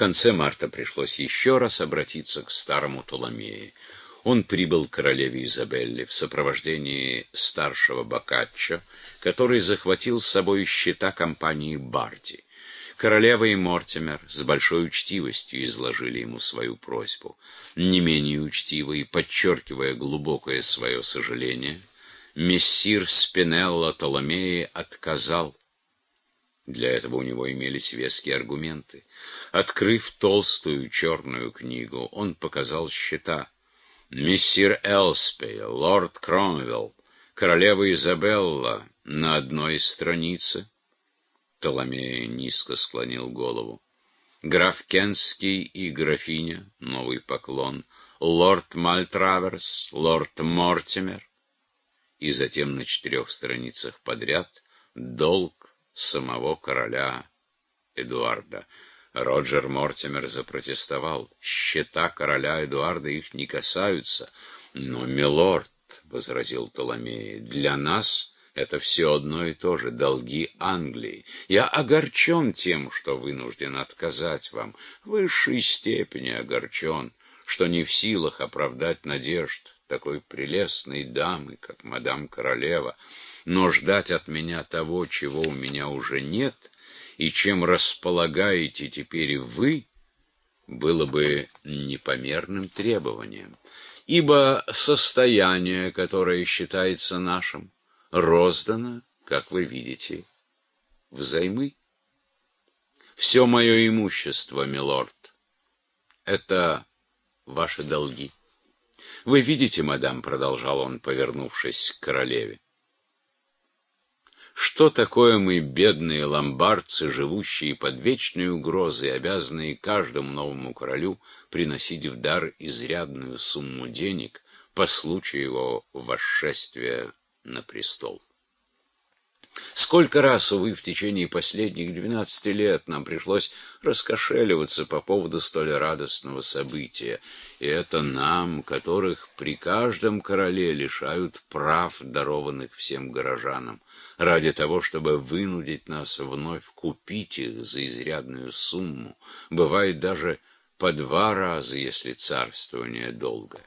конце марта пришлось еще раз обратиться к старому Толомее. Он прибыл к королеве Изабелле в сопровождении старшего Боккаччо, который захватил с собой счета компании Барди. Королева и Мортимер с большой учтивостью изложили ему свою просьбу. Не менее учтиво и подчеркивая глубокое свое сожаление, мессир Спинелло Толомеи отказал. Для этого у него имелись веские аргументы. Открыв толстую черную книгу, он показал счета. Мессир Элспей, лорд Кромвелл, королева Изабелла на одной странице — Толомея низко склонил голову. Граф Кенский и графиня, новый поклон, лорд Мальтраверс, лорд Мортимер. И затем на четырех страницах подряд долг самого короля Эдуарда. Роджер Мортимер запротестовал. Счета короля Эдуарда их не касаются. Но, милорд, — возразил Толомей, — для нас это все одно и то же, долги Англии. Я огорчен тем, что вынужден отказать вам, в высшей степени огорчен, что не в силах оправдать надежд такой прелестной дамы, как мадам королева, но ждать от меня того, чего у меня уже нет, и чем располагаете теперь вы, было бы непомерным требованием, ибо состояние, которое считается нашим, роздано, как вы видите, взаймы. Все мое имущество, милорд, это ваши долги. Вы видите, мадам, продолжал он, повернувшись к королеве, что такое мы, бедные ломбардцы, живущие под вечной угрозой, обязанные каждому новому королю приносить в дар изрядную сумму денег по случаю его восшествия на престол. Сколько раз, увы, в течение последних двенадцати лет нам пришлось раскошеливаться по поводу столь радостного события, и это нам, которых при каждом короле лишают прав, дарованных всем горожанам, ради того, чтобы вынудить нас вновь купить их за изрядную сумму, бывает даже по два раза, если царствование долгое.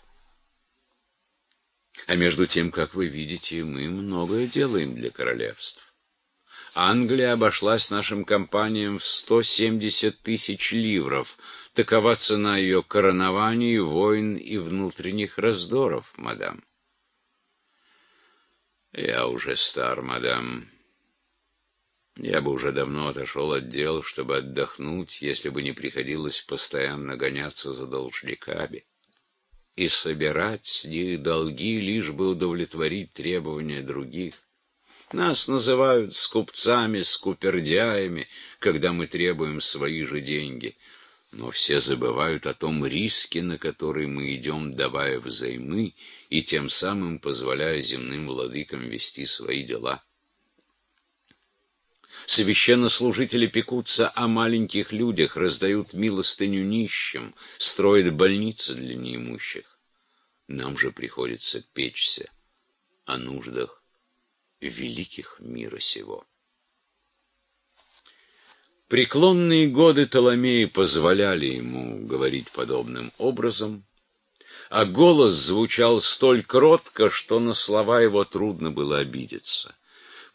А между тем, как вы видите, мы многое делаем для королевств. Англия обошлась нашим компаниям в 170 тысяч ливров. Такова цена ее коронований, войн и внутренних раздоров, мадам. Я уже стар, мадам. Я бы уже давно отошел от дел, чтобы отдохнуть, если бы не приходилось постоянно гоняться за должниками и собирать с них долги, лишь бы удовлетворить требования других. Нас называют скупцами, скупердяями, когда мы требуем свои же деньги. Но все забывают о том риске, на который мы идем, давая взаймы, и тем самым позволяя земным владыкам вести свои дела. Священнослужители пекутся о маленьких людях, раздают милостыню нищим, строят больницы для неимущих. Нам же приходится печься о нуждах великих мира сего. Преклонные годы Толомеи позволяли ему говорить подобным образом, а голос звучал столь кротко, что на слова его трудно было обидеться.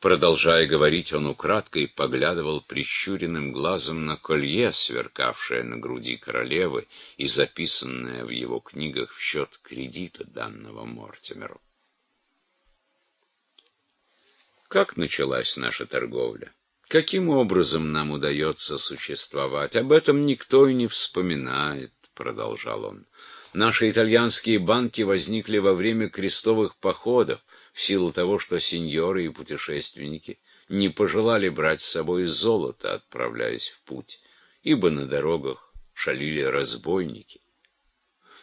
Продолжая говорить, он украдкой поглядывал прищуренным глазом на колье, сверкавшее на груди королевы и записанное в его книгах в счет кредита, данного Мортимеру. Как началась наша торговля? Каким образом нам удается существовать? Об этом никто и не вспоминает, продолжал он. Наши итальянские банки возникли во время крестовых походов, в силу того, что сеньоры и путешественники не пожелали брать с собой золото, отправляясь в путь, ибо на дорогах шалили разбойники.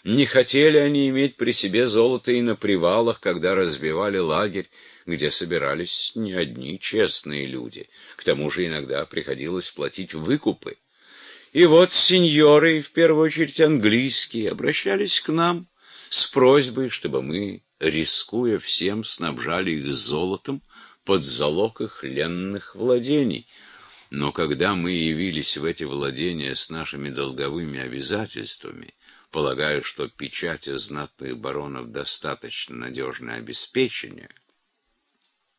Не хотели они иметь при себе золото и на привалах, когда разбивали лагерь, где собирались не одни честные люди. К тому же иногда приходилось платить выкупы. И вот сеньоры, в первую очередь английские, обращались к нам с просьбой, чтобы мы рискуя всем, снабжали их золотом под залог их ленных владений. Но когда мы явились в эти владения с нашими долговыми обязательствами, полагаю, что печати знатных баронов достаточно надежное обеспечение —